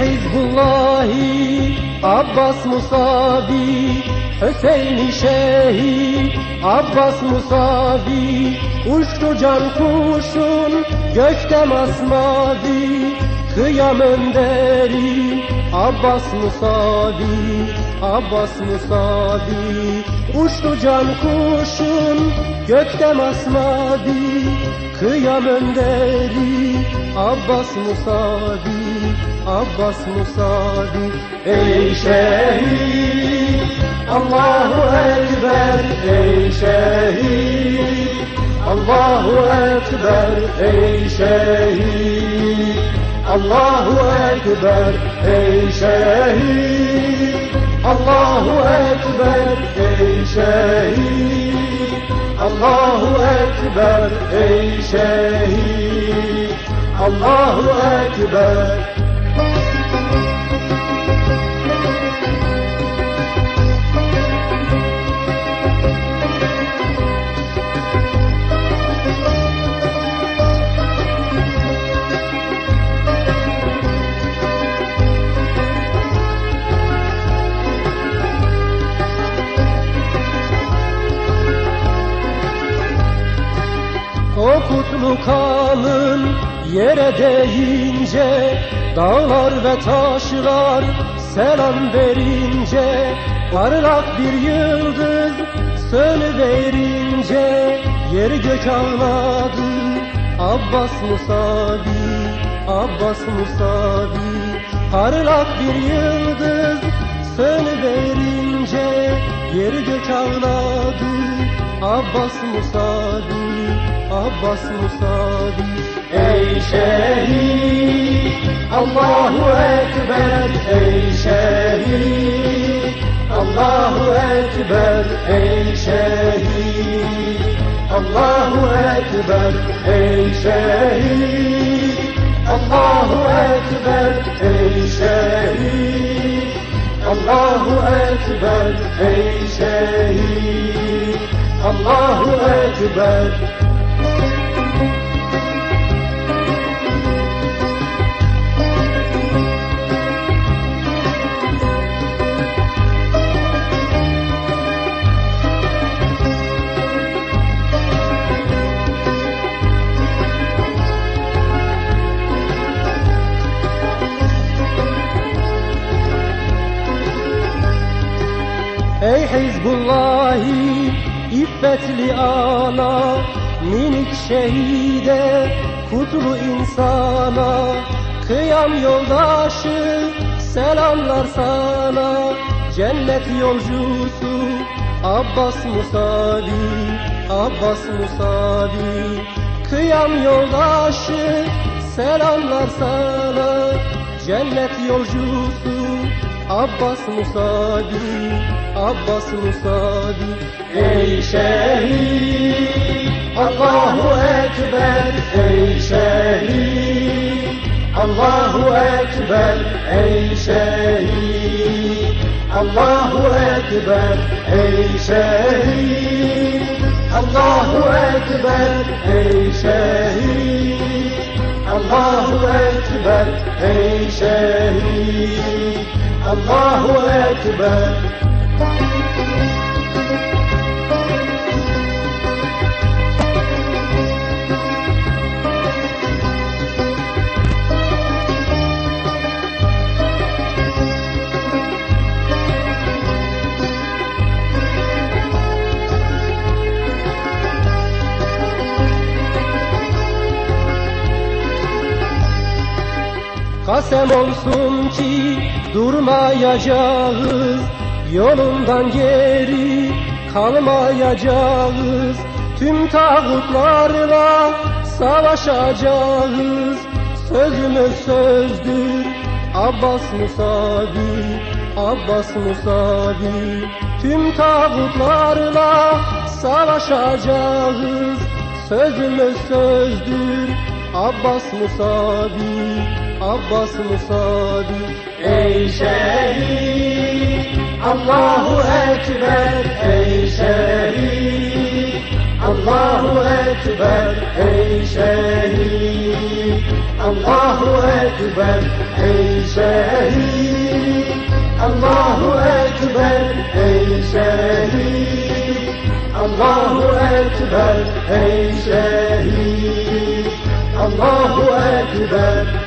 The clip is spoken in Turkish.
Hizbullahi Abbas Musavi Hüseyin'i şehit Abbas Musavi Uçtu can kuşun gökte masmavi Kıyam önderi Abbas Musavi Abbas Musavi Uçtu can kuşun gökte masmavi Kıyam önderi Abbas Musavi Abbas Musavi Ey şehit Allahu Ekber Ey şehit. Allahu Ekber Ey şehit. Allahu Ekber Ey şehit. Allahu Ekber Ey şehit. Allahu Ekber Ey şehit. Allahu Ekber O kutlu kanın yere değince Dağlar ve taşlar selam verince Parlak bir yıldız verince Yer gök ağladı Abbas Musavi Abbas Musavi Parlak bir yıldız verince Yer gök ağladı Abbas Musavi Abbas Musavi Ey şehit Allahu Ekber Ey şehit Allahu Ekber Ey şehit Allahu Ekber Ey şehit Allahu Ekber Ey şehit Allahu Ekber Ey şehit Allahu Ekber Ey Hizbullahi iffetli ana Minik şehide kutlu insana. Kıyam yoldaşı selamlar sana. Cennet yolcusu Abbas Musavi Abbas Musavi. Kıyam yoldaşı selamlar sana. Cennet yolcusu Abbas Musavi Abbas Musavi Ey şehit Allahu Ekber Ey şehit Allahu Ekber Ey şehit Allahu Ekber Ey şehit Allahu Ekber Ey şehit Allahu Ekber Ey şehit Allahu Ekber Kasem olsun ki durmayacağız Yolundan geri kalmayacağız. Tüm tağutlarla savaşacağız. Sözümüz sözdür Abbas Musavi Abbas Musavi. Tüm tağutlarla savaşacağız. Sözümüz sözdür Abbas Musavi Abbas Musavi Ey şehit Allahu Ekber. Ey şehit Allahu Ekber. Ey şehit Allahu Ekber. Ey şehit Allahu Ekber. Ey şehit Allahu Ekber. Ey şehit Allahu Ekber